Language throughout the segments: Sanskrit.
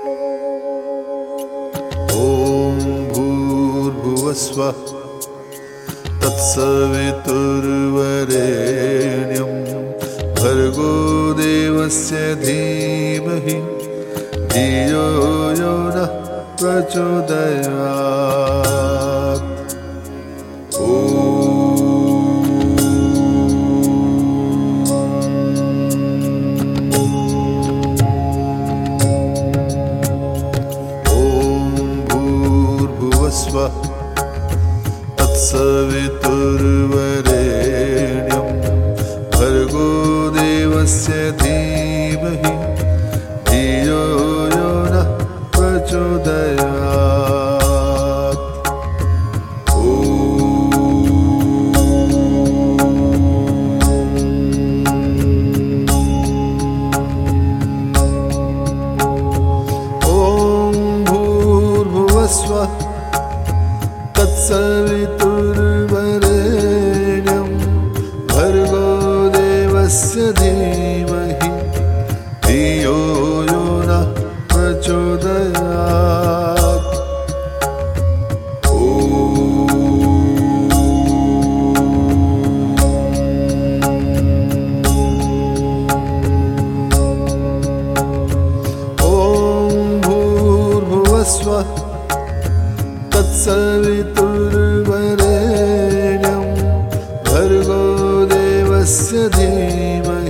ॐ भूर्भुवस्व तत्सवितुर्वरेण्यं भर्गो देवस्य धीमहि धियो यो नः प्रचोदया तत्सवितुर्वरेण्यं भर्गो देवस्य धीमहि धियो यो नः प्रचोदयात्। ॐ धियो यो नः प्रचोदयात्। ॐ भूर्भुवस्व तत्सवितुर्वरेण्यं भर्गो देवस्य धीमहि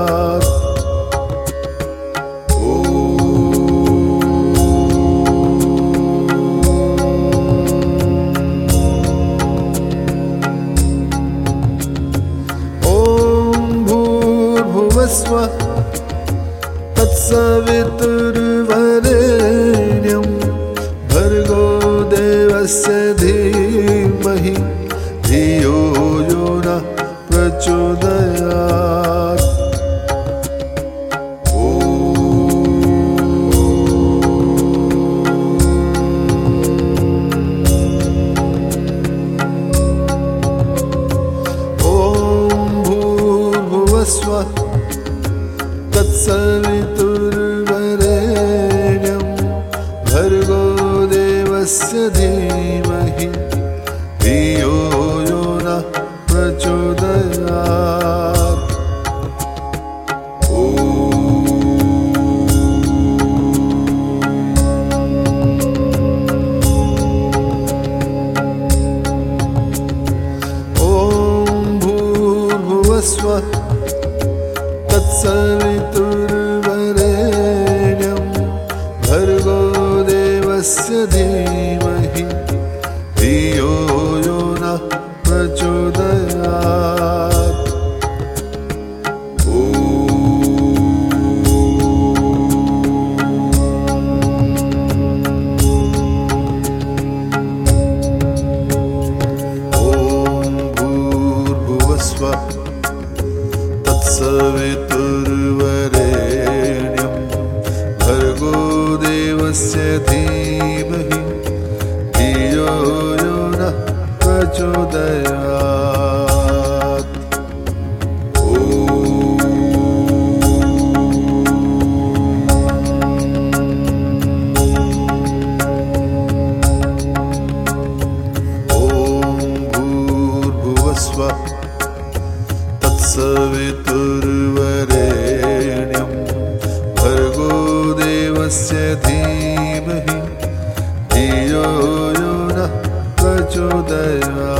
तत्सवितुर्वरेण्यं भर्गो देवस्य धीमहि धियो यो नः प्रचोदयात् तत्सवितुर्वरेण्यं भर्गो देवस्य धीमहि। धियो यो नः प्रचोदयात् तत्सवितुर्वरेण्यं भर्गो देवस्य धीमहि। धियो यो नः प्रचोदयात्